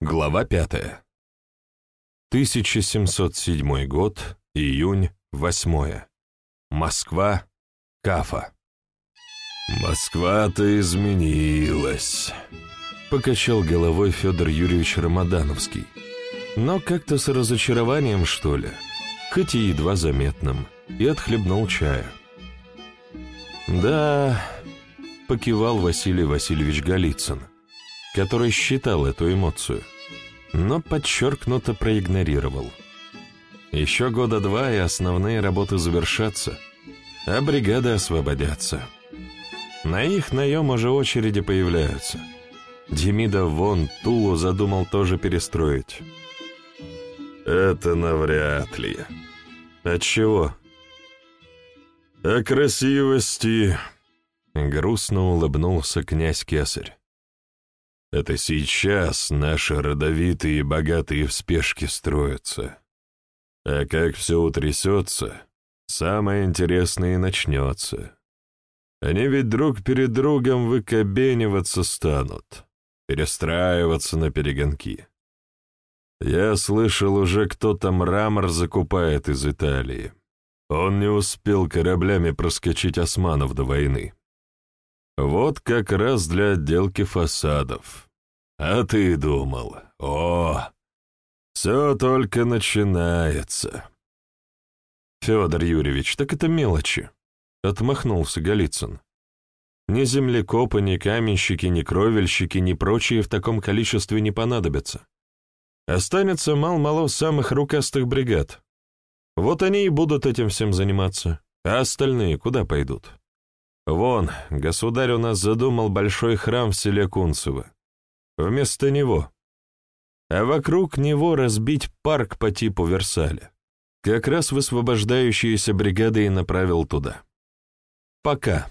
Глава 5. 1707 год, июнь, 8. Москва, Кафа. «Москва-то изменилась», — покачал головой Федор Юрьевич Рамадановский. Но как-то с разочарованием, что ли, хоть и едва заметным, и отхлебнул чая. «Да», — покивал Василий Васильевич Голицын, который считал эту эмоцию, но подчеркнуто проигнорировал. Еще года два, и основные работы завершатся, а бригады освободятся. На их наем уже очереди появляются. Демида вон Тулу задумал тоже перестроить. «Это навряд ли». «Отчего?» «О красивости...» Грустно улыбнулся князь Кесарь. «Это сейчас наши родовитые и богатые в спешке строятся. А как все утрясется, самое интересное и начнется. Они ведь друг перед другом выкобениваться станут, перестраиваться на перегонки. Я слышал, уже кто-то мрамор закупает из Италии. Он не успел кораблями проскочить османов до войны. Вот как раз для отделки фасадов. А ты думал, о, все только начинается. Федор Юрьевич, так это мелочи. — отмахнулся Голицын. «Ни землекопы, ни каменщики, ни кровельщики, ни прочие в таком количестве не понадобятся. Останется мал-мало самых рукастых бригад. Вот они и будут этим всем заниматься, а остальные куда пойдут? Вон, государь у нас задумал большой храм в селе Кунцево. Вместо него. А вокруг него разбить парк по типу Версаля. Как раз высвобождающиеся бригады и направил туда. Пока.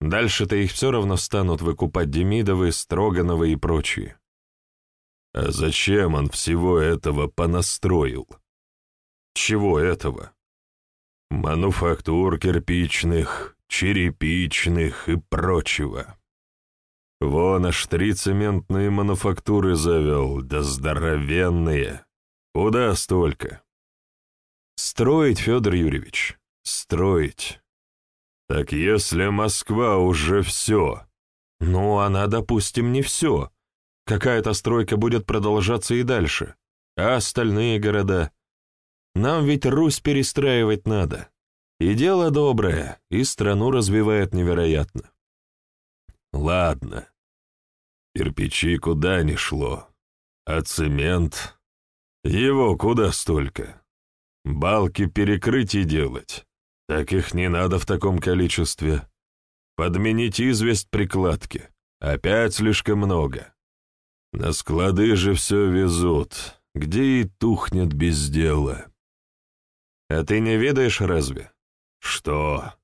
Дальше-то их все равно станут выкупать Демидовы, Строгановы и прочие. А зачем он всего этого понастроил? Чего этого? Мануфактур кирпичных, черепичных и прочего. Вон аж три цементные мануфактуры завел, да здоровенные. Куда столько? Строить, Федор Юрьевич, строить. Так если Москва уже все... Ну, она, допустим, не все. Какая-то стройка будет продолжаться и дальше. А остальные города? Нам ведь Русь перестраивать надо. И дело доброе, и страну развивает невероятно. Ладно. Кирпичи куда ни шло. А цемент? Его куда столько? Балки перекрытий делать. Так их не надо в таком количестве. Подменить известь прикладки. Опять слишком много. На склады же все везут, где и тухнет без дела. А ты не ведаешь разве? Что?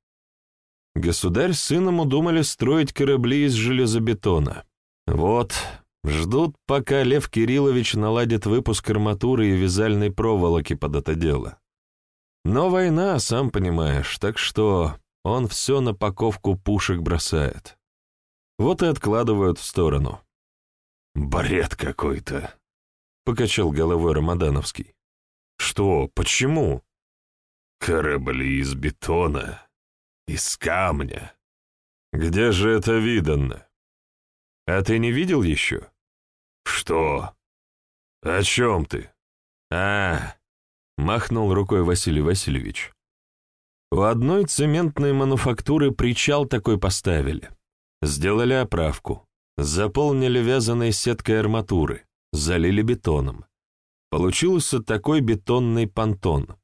Государь с сыном удумали строить корабли из железобетона. Вот, ждут, пока Лев Кириллович наладит выпуск арматуры и вязальной проволоки под это дело. Но война, сам понимаешь, так что он все на паковку пушек бросает. Вот и откладывают в сторону. «Бред какой-то», — покачал головой Рамадановский. «Что? Почему?» «Корабли из бетона, из камня. Где же это видано?» «А ты не видел еще?» «Что? О чем ты?» «А, Махнул рукой Василий Васильевич. У одной цементной мануфактуры причал такой поставили. Сделали оправку. Заполнили вязаной сеткой арматуры. Залили бетоном. Получился такой бетонный понтон.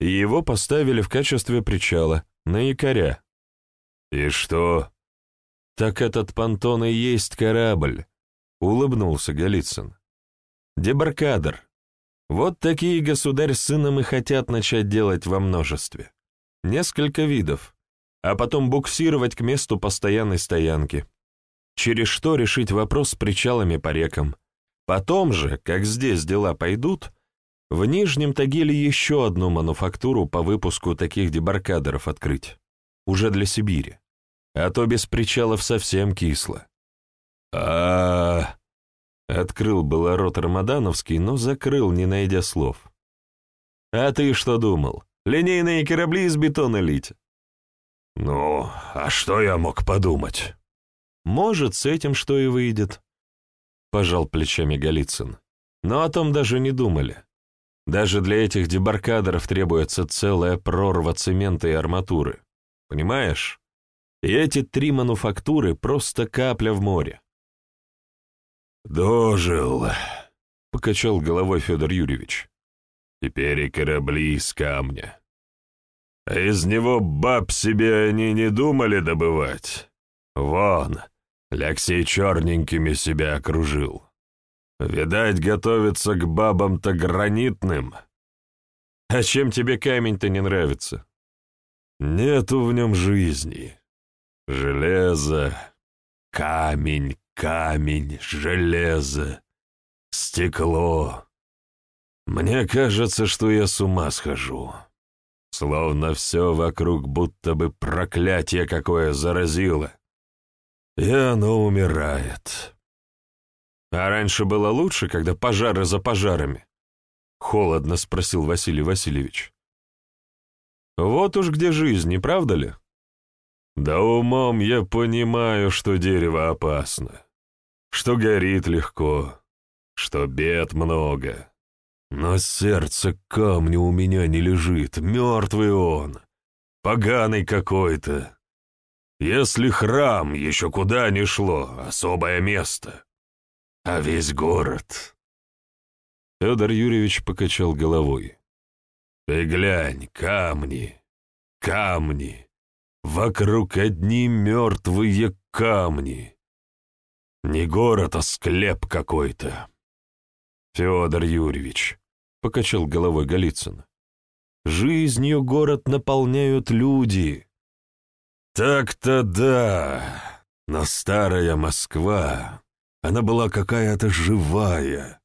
И его поставили в качестве причала, на якоря. «И что?» «Так этот понтон и есть корабль», — улыбнулся Голицын. «Дебаркадер. Вот такие государь с сыном и хотят начать делать во множестве. Несколько видов, а потом буксировать к месту постоянной стоянки. Через что решить вопрос с причалами по рекам. Потом же, как здесь дела пойдут, в Нижнем Тагиле еще одну мануфактуру по выпуску таких дебаркадеров открыть. Уже для Сибири. А то без причалов совсем кисло. а, Открыл было рот Рамадановский, но закрыл, не найдя слов. «А ты что думал? Линейные корабли из бетона лить?» «Ну, а что я мог подумать?» «Может, с этим что и выйдет», — пожал плечами Голицын. «Но о том даже не думали. Даже для этих дебаркадеров требуется целая прорва цемента и арматуры. Понимаешь? И эти три мануфактуры — просто капля в море. «Дожил», — покачал головой Федор Юрьевич. «Теперь и корабли из камня. А из него баб себе они не думали добывать. Вон, Алексей черненькими себя окружил. Видать, готовится к бабам-то гранитным. А чем тебе камень-то не нравится? Нету в нем жизни. Железо, камень, камень, железо, стекло. Мне кажется, что я с ума схожу. Словно все вокруг будто бы проклятие какое заразило. И оно умирает. А раньше было лучше, когда пожары за пожарами? Холодно спросил Василий Васильевич. Вот уж где жизнь, не правда ли? Да умом я понимаю, что дерево опасно, что горит легко, что бед много. Но сердце камня у меня не лежит, мертвый он, поганый какой-то. Если храм еще куда ни шло, особое место. А весь город... Федор Юрьевич покачал головой. Ты глянь, камни, камни. Вокруг одни мертвые камни. Не город, а склеп какой-то. Федор Юрьевич, — покачал головой Голицын, — жизнью город наполняют люди. Так-то да, но старая Москва она была какая-то живая.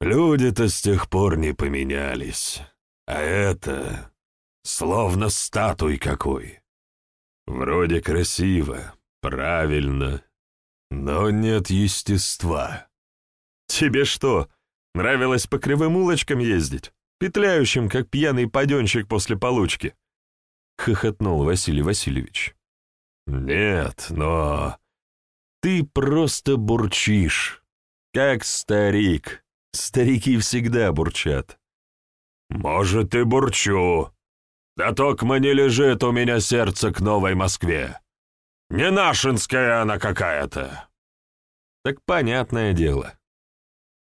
Люди-то с тех пор не поменялись. А это словно статуй какой. Вроде красиво, правильно, но нет естества. Тебе что, нравилось по кривым улочкам ездить, петляющим, как пьяный паденщик после получки? Хохотнул Василий Васильевич. Нет, но ты просто бурчишь, как старик. Старики всегда бурчат. Может, и бурчу. Да токмо не лежит у меня сердце к Новой Москве. Не нашинская она какая-то. Так понятное дело.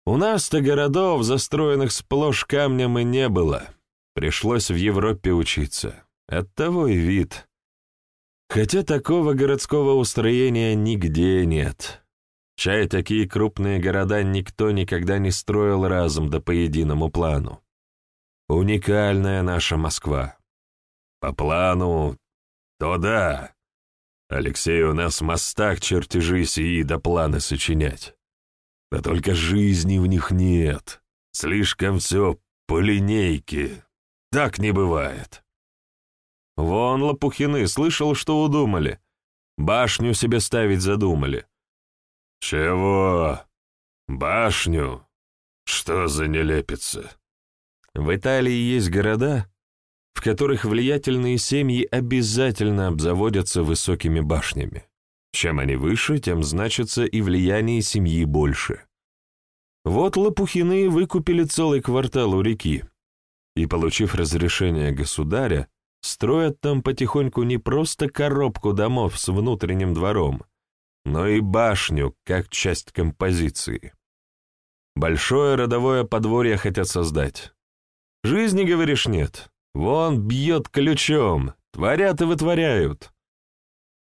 У нас-то городов, застроенных сплошь камнем, и не было. Пришлось в Европе учиться. Оттого и вид. Хотя такого городского устроения нигде нет. Чай такие крупные города никто никогда не строил разом да по единому плану. Уникальная наша Москва. По плану, то да. Алексей у нас в мостах чертежи сии да планы сочинять. Да только жизни в них нет. Слишком все по линейке. Так не бывает. Вон Лопухины, слышал, что удумали. Башню себе ставить задумали. Чего? Башню? Что за нелепица? В Италии есть города, в которых влиятельные семьи обязательно обзаводятся высокими башнями. Чем они выше, тем значится и влияние семьи больше. Вот Лопухины выкупили целый квартал у реки, и, получив разрешение государя, Строят там потихоньку не просто коробку домов с внутренним двором, но и башню, как часть композиции. Большое родовое подворье хотят создать. Жизни, говоришь, нет. Вон бьет ключом, творят и вытворяют.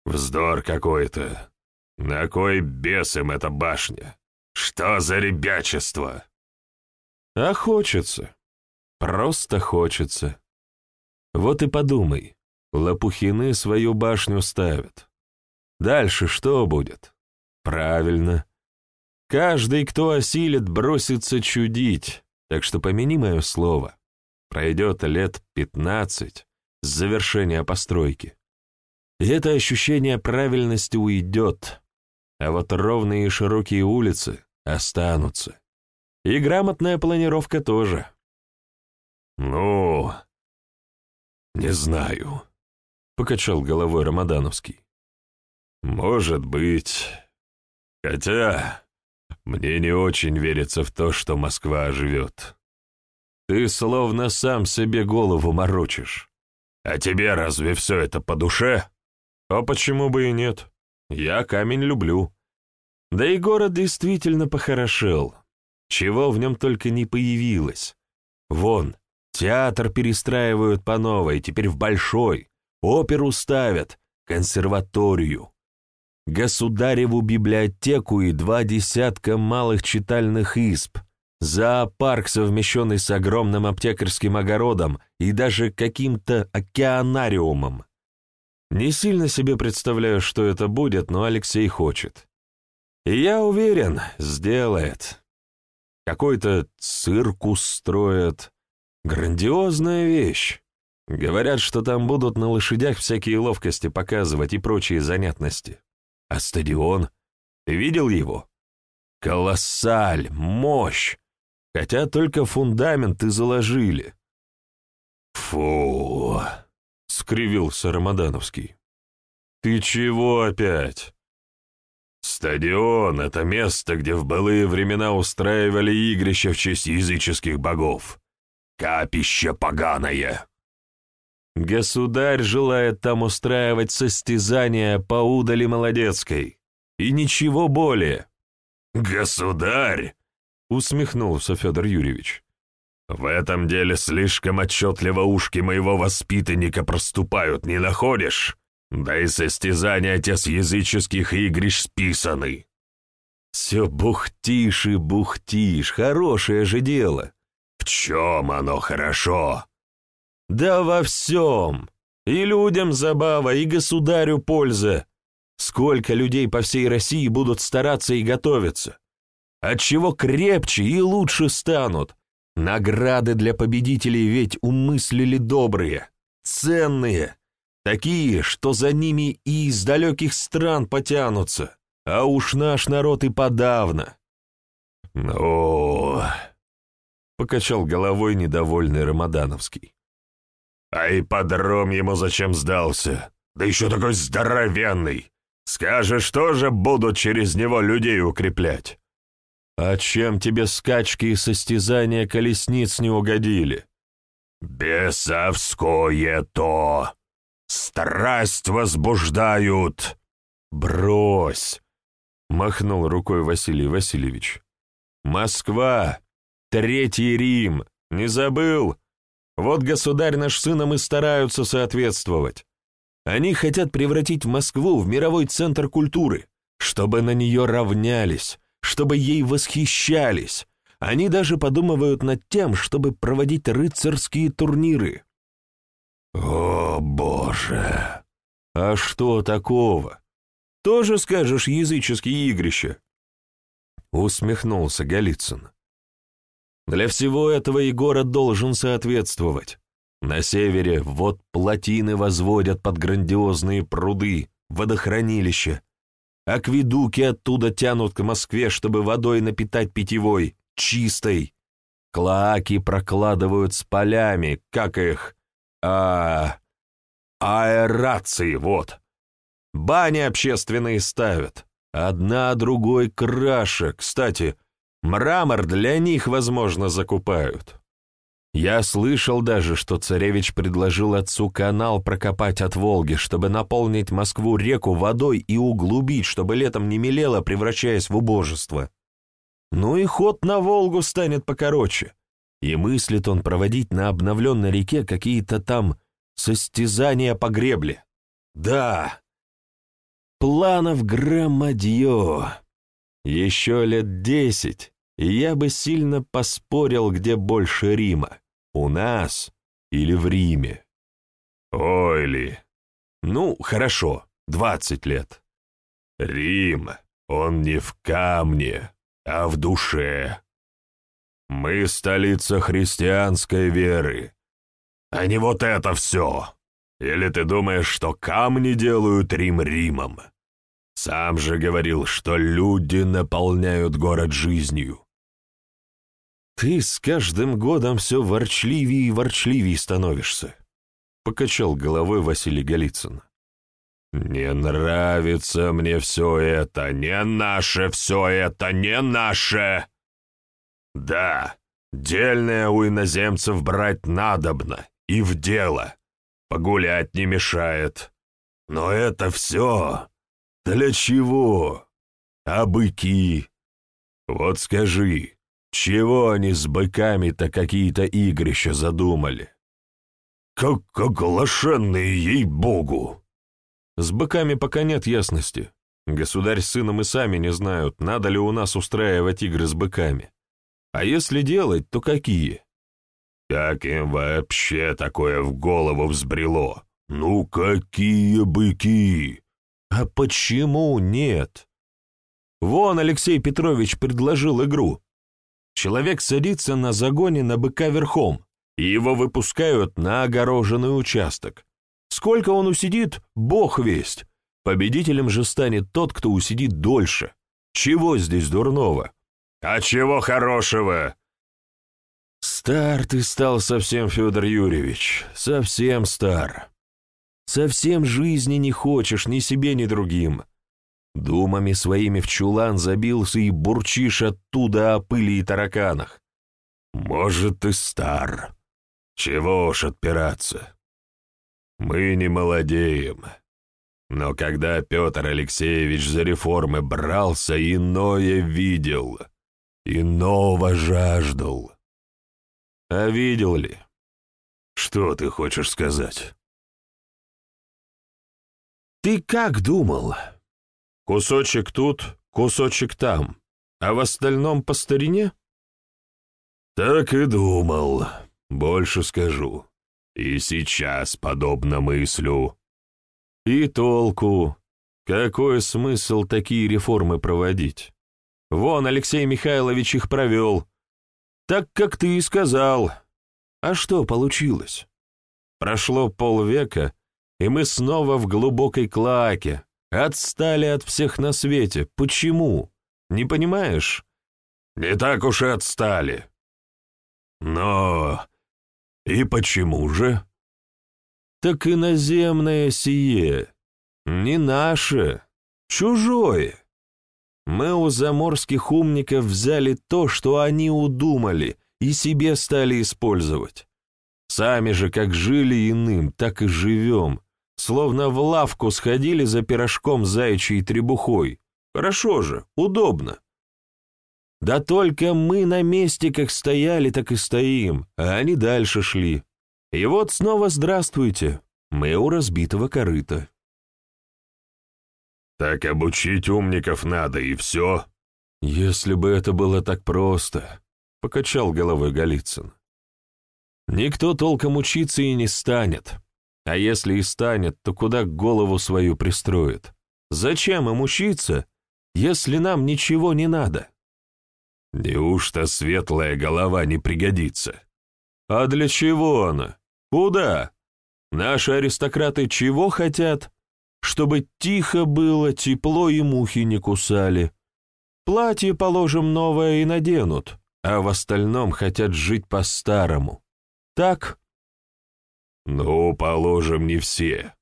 Вздор какой-то. На кой бес им эта башня? Что за ребячество? А хочется. Просто хочется. Вот и подумай, Лопухины свою башню ставят. Дальше что будет? Правильно. Каждый, кто осилит, бросится чудить, так что помяни мое слово. Пройдет лет пятнадцать с завершения постройки. И это ощущение правильности уйдет, а вот ровные и широкие улицы, останутся. И грамотная планировка тоже. «Ну, не знаю», — покачал головой Рамадановский. «Может быть. Хотя мне не очень верится в то, что Москва оживет. Ты словно сам себе голову морочишь. А тебе разве все это по душе? А почему бы и нет? Я камень люблю. Да и город действительно похорошел. Чего в нем только не появилось. Вон, театр перестраивают по новой, теперь в большой, оперу ставят, консерваторию государеву библиотеку и два десятка малых читальных изб, зоопарк, совмещенный с огромным аптекарским огородом и даже каким-то океанариумом. Не сильно себе представляю, что это будет, но Алексей хочет. И я уверен, сделает. Какой-то циркус строят. Грандиозная вещь. Говорят, что там будут на лошадях всякие ловкости показывать и прочие занятности. А стадион? Ты видел его? Колоссаль, мощь! Хотя только фундаменты заложили. Фу, скривился Рамадановский. Ты чего опять? Стадион — это место, где в былые времена устраивали игрища в честь языческих богов. Капище поганое. Государь желает там устраивать состязания по удали Молодецкой. И ничего более. «Государь!» — усмехнулся Федор Юрьевич. «В этом деле слишком отчетливо ушки моего воспитанника проступают, не находишь? Да и состязания те с языческих игрищ списаны». «Все бухтишь и бухтишь, хорошее же дело». «В чем оно хорошо?» Да во всем. И людям забава, и государю польза. Сколько людей по всей России будут стараться и готовиться. Отчего крепче и лучше станут. Награды для победителей ведь умыслили добрые, ценные, такие, что за ними и из далеких стран потянутся, а уж наш народ и подавно. «Ну...» — покачал головой недовольный Рамадановский. А ипподром ему зачем сдался? Да еще такой здоровенный. Скажешь, тоже будут через него людей укреплять. А чем тебе скачки и состязания колесниц не угодили? Бесовское то. Страсть возбуждают. Брось, махнул рукой Василий Васильевич. Москва, Третий Рим, не забыл? Вот государь наш сыном и стараются соответствовать. Они хотят превратить Москву в мировой центр культуры, чтобы на нее равнялись, чтобы ей восхищались. Они даже подумывают над тем, чтобы проводить рыцарские турниры. О, Боже! А что такого? Тоже скажешь языческие игрища? Усмехнулся Голицын. Для всего этого и город должен соответствовать. На севере вот плотины возводят под грандиозные пруды, водохранилища. Акведуки оттуда тянут к Москве, чтобы водой напитать питьевой, чистой. Клоаки прокладывают с полями, как их... А... Аэрации, вот. Бани общественные ставят. Одна другой краше. Кстати, Мрамор для них, возможно, закупают. Я слышал даже, что царевич предложил отцу канал прокопать от Волги, чтобы наполнить Москву реку водой и углубить, чтобы летом не мелело, превращаясь в убожество. Ну и ход на Волгу станет покороче. И мыслит он проводить на обновленной реке какие-то там состязания по гребле. Да, планов громадье. Еще лет десять, и я бы сильно поспорил, где больше Рима, у нас или в Риме. Ой ли. Ну, хорошо, двадцать лет. Рим, он не в камне, а в душе. Мы столица христианской веры, а не вот это все. Или ты думаешь, что камни делают Рим Римом? Сам же говорил, что люди наполняют город жизнью. Ты с каждым годом все ворчливее и ворчливее становишься, покачал головой Василий Голицын. «Не нравится мне все это, не наше все это, не наше!» «Да, дельное у иноземцев брать надобно, и в дело. Погулять не мешает. Но это все для чего? А быки? Вот скажи, чего они с быками-то какие-то игрища задумали? Как оглашенные, ей-богу!» С быками пока нет ясности. Государь с сыном и сами не знают, надо ли у нас устраивать игры с быками. А если делать, то какие? Как им вообще такое в голову взбрело? Ну какие быки? А почему нет? Вон Алексей Петрович предложил игру. Человек садится на загоне на быка верхом, и его выпускают на огороженный участок. Сколько он усидит, бог весть. Победителем же станет тот, кто усидит дольше. Чего здесь дурного? А чего хорошего? Стар ты стал совсем, Федор Юрьевич, совсем стар. Совсем жизни не хочешь ни себе, ни другим. Думами своими в чулан забился и бурчишь оттуда о пыли и тараканах. Может, ты стар. Чего уж отпираться. Мы не молодеем. Но когда Петр Алексеевич за реформы брался, иное видел, иного жаждал. А видел ли? Что ты хочешь сказать? Ты как думал? Кусочек тут, кусочек там, а в остальном по старине? Так и думал. Больше скажу. И сейчас подобно мыслю. И толку. Какой смысл такие реформы проводить? Вон, Алексей Михайлович их провел. Так, как ты и сказал. А что получилось? Прошло полвека, и мы снова в глубокой клаке. Отстали от всех на свете. Почему? Не понимаешь? Не так уж и отстали. Но «И почему же?» «Так иноземное сие, не наше, чужое. Мы у заморских умников взяли то, что они удумали, и себе стали использовать. Сами же как жили иным, так и живем, словно в лавку сходили за пирожком заячьей требухой. Хорошо же, удобно. Да только мы на месте как стояли, так и стоим, а они дальше шли. И вот снова здравствуйте, мы у разбитого корыта. Так обучить умников надо, и все. Если бы это было так просто, — покачал головой Голицын. Никто толком учиться и не станет. А если и станет, то куда голову свою пристроит? Зачем им учиться, если нам ничего не надо? Неужто светлая голова не пригодится? А для чего она? Куда? Наши аристократы чего хотят? Чтобы тихо было, тепло и мухи не кусали. Платье, положим, новое и наденут, а в остальном хотят жить по-старому. Так? Ну, положим, не все.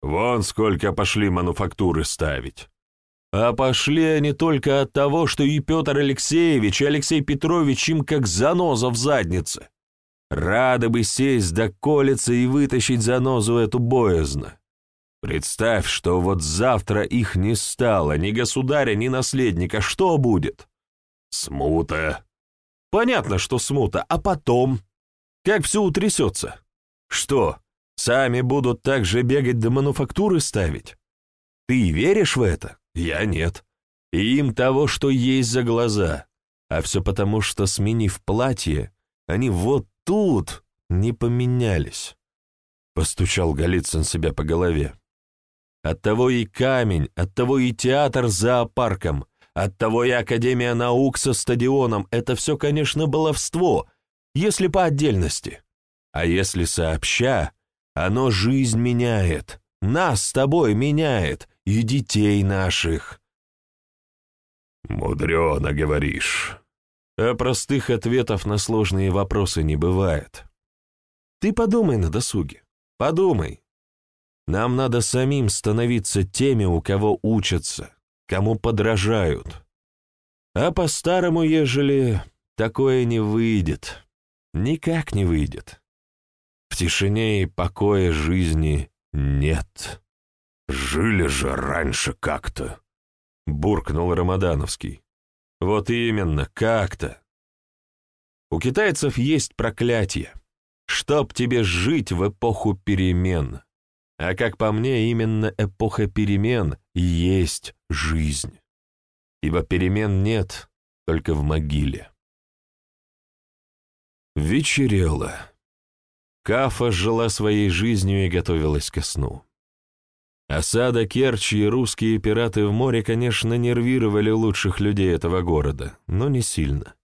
Вон сколько пошли мануфактуры ставить. А пошли они только от того, что и Петр Алексеевич, и Алексей Петрович им как заноза в заднице. Рады бы сесть до колица и вытащить занозу эту боязно. Представь, что вот завтра их не стало, ни государя, ни наследника, что будет? Смута. Понятно, что смута, а потом? Как все утрясется? Что, сами будут так же бегать до мануфактуры ставить? Ты веришь в это? Я нет. И им того, что есть за глаза. А все потому, что, сменив платье, они вот тут не поменялись. Постучал Голицын себя по голове. Оттого и камень, оттого и театр с зоопарком, оттого и Академия наук со стадионом — это все, конечно, баловство, если по отдельности. А если сообща, оно жизнь меняет, нас с тобой меняет, и детей наших». «Мудрено, говоришь». А простых ответов на сложные вопросы не бывает. Ты подумай на досуге. Подумай. Нам надо самим становиться теми, у кого учатся, кому подражают. А по-старому, ежели такое не выйдет, никак не выйдет. Тишине и покое жизни нет. «Жили же раньше как-то», — буркнул Рамадановский. «Вот именно, как-то. У китайцев есть проклятие. Чтоб тебе жить в эпоху перемен. А как по мне, именно эпоха перемен и есть жизнь. Ибо перемен нет только в могиле». Вечерело. Кафа жила своей жизнью и готовилась ко сну. Осада Керчи и русские пираты в море, конечно, нервировали лучших людей этого города, но не сильно.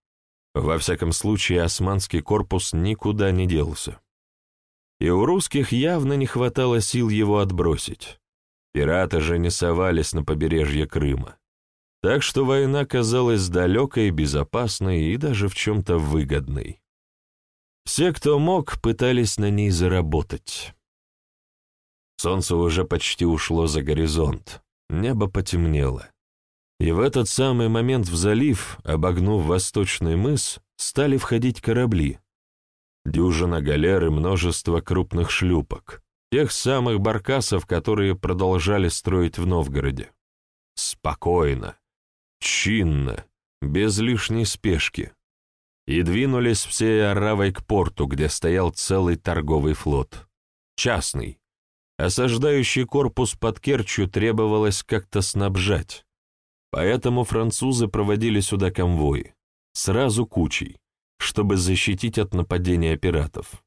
Во всяком случае, османский корпус никуда не делся. И у русских явно не хватало сил его отбросить. Пираты же не совались на побережье Крыма. Так что война казалась далекой, безопасной и даже в чем-то выгодной. Все, кто мог, пытались на ней заработать. Солнце уже почти ушло за горизонт, небо потемнело. И в этот самый момент в залив, обогнув восточный мыс, стали входить корабли. Дюжина галер и множество крупных шлюпок, тех самых баркасов, которые продолжали строить в Новгороде. Спокойно, чинно, без лишней спешки. И двинулись всей оравой к порту, где стоял целый торговый флот. Частный, Осаждающий корпус под Керчью требовалось как-то снабжать, поэтому французы проводили сюда конвои, сразу кучей, чтобы защитить от нападения пиратов.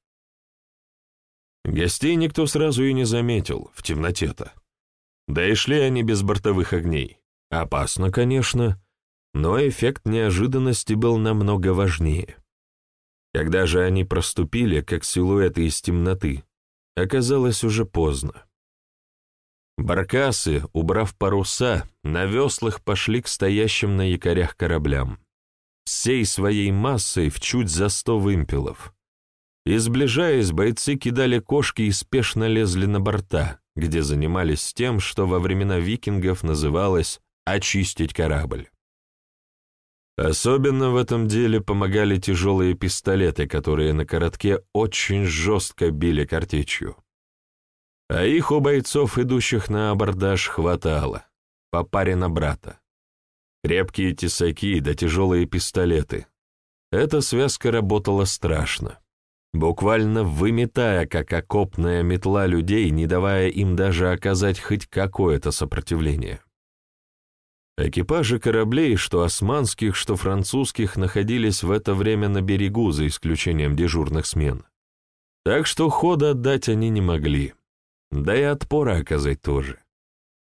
Гостей никто сразу и не заметил, в темноте-то. Да и шли они без бортовых огней. Опасно, конечно, но эффект неожиданности был намного важнее. Когда же они проступили, как силуэты из темноты, оказалось уже поздно. Баркасы, убрав паруса, на веслах пошли к стоящим на якорях кораблям. Всей своей массой в чуть за сто вымпелов. И сближаясь, бойцы кидали кошки и спешно лезли на борта, где занимались тем, что во времена викингов называлось «очистить корабль». Особенно в этом деле помогали тяжелые пистолеты, которые на коротке очень жестко били картечью. А их у бойцов, идущих на абордаж, хватало, по паре на брата. Крепкие тесаки да тяжелые пистолеты. Эта связка работала страшно, буквально выметая, как окопная метла людей, не давая им даже оказать хоть какое-то сопротивление. Экипажи кораблей, что османских, что французских, находились в это время на берегу, за исключением дежурных смен. Так что хода отдать они не могли. Да и отпора оказать тоже.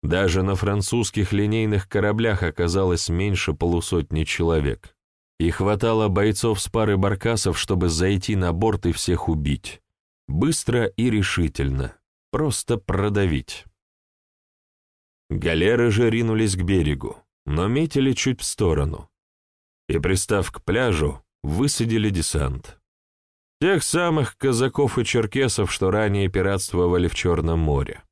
Даже на французских линейных кораблях оказалось меньше полусотни человек. И хватало бойцов с пары баркасов, чтобы зайти на борт и всех убить. Быстро и решительно. Просто продавить. Галеры же ринулись к берегу, но метили чуть в сторону. И, пристав к пляжу, высадили десант. Тех самых казаков и черкесов, что ранее пиратствовали в Черном море.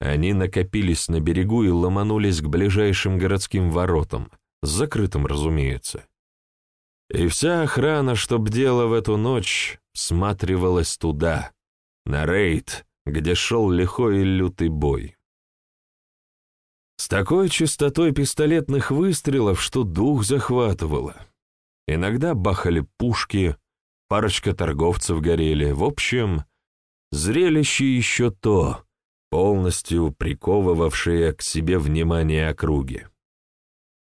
Они накопились на берегу и ломанулись к ближайшим городским воротам, закрытым, разумеется. И вся охрана, что бдела в эту ночь, всматривалась туда, на рейд, где шел лихой и лютый бой. С такой частотой пистолетных выстрелов, что дух захватывало. Иногда бахали пушки, парочка торговцев горели. В общем, зрелище еще то, полностью приковывавшее к себе внимание округи.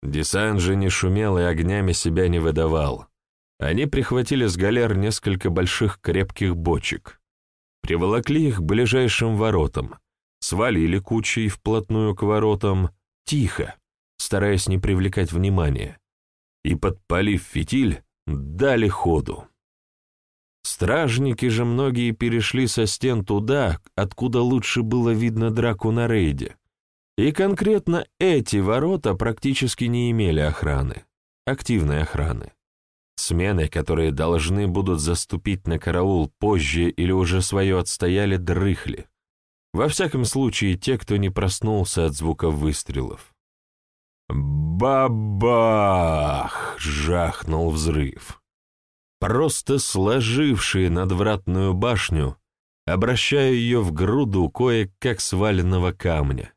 Десант же не шумел и огнями себя не выдавал. Они прихватили с галер несколько больших крепких бочек, приволокли их к ближайшим воротам — свалили кучей вплотную к воротам, тихо, стараясь не привлекать внимания, и, подпалив фитиль, дали ходу. Стражники же многие перешли со стен туда, откуда лучше было видно драку на рейде, И конкретно эти ворота практически не имели охраны, активной охраны. Смены, которые должны будут заступить на караул позже или уже свое отстояли, дрыхли. Во всяком случае, те, кто не проснулся от звука выстрелов. Бабах! жахнул взрыв. Просто сложившие надвратную башню, обращая ее в груду кое-как сваленного камня.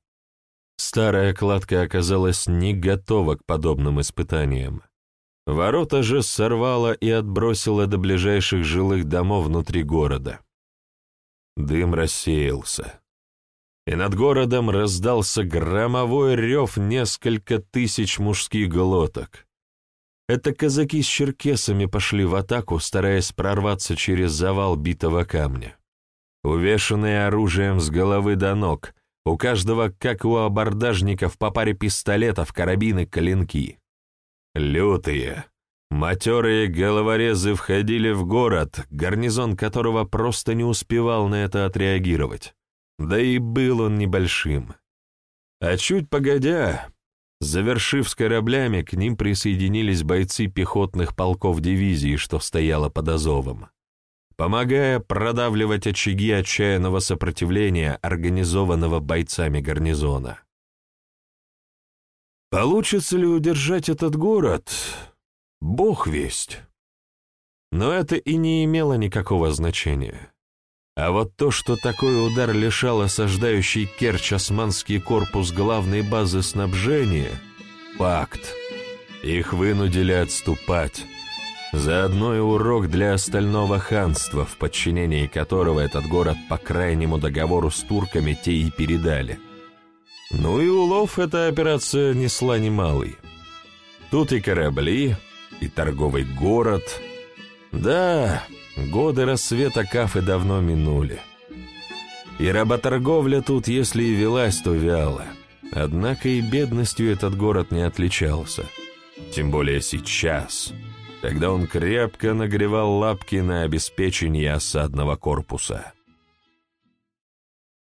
Старая кладка оказалась не готова к подобным испытаниям. Ворота же сорвало и отбросило до ближайших жилых домов внутри города. Дым рассеялся. И над городом раздался громовой рев несколько тысяч мужских глоток. Это казаки с черкесами пошли в атаку, стараясь прорваться через завал битого камня. Увешанные оружием с головы до ног, у каждого, как у абордажников, по паре пистолетов, карабины, клинки. Лютые, матерые головорезы входили в город, гарнизон которого просто не успевал на это отреагировать. Да и был он небольшим. А чуть погодя, завершив с кораблями, к ним присоединились бойцы пехотных полков дивизии, что стояло под Азовом, помогая продавливать очаги отчаянного сопротивления, организованного бойцами гарнизона. Получится ли удержать этот город? Бог весть. Но это и не имело никакого значения. А вот то, что такой удар лишал осаждающий Керчь османский корпус главной базы снабжения — факт. Их вынудили отступать. Заодно и урок для остального ханства, в подчинении которого этот город по крайнему договору с турками те и передали — ну и улов эта операция несла немалый. Тут и корабли, и торговый город. Да, годы рассвета Кафы давно минули. И работорговля тут, если и велась, то вяло. Однако и бедностью этот город не отличался. Тем более сейчас, когда он крепко нагревал лапки на обеспечение осадного корпуса.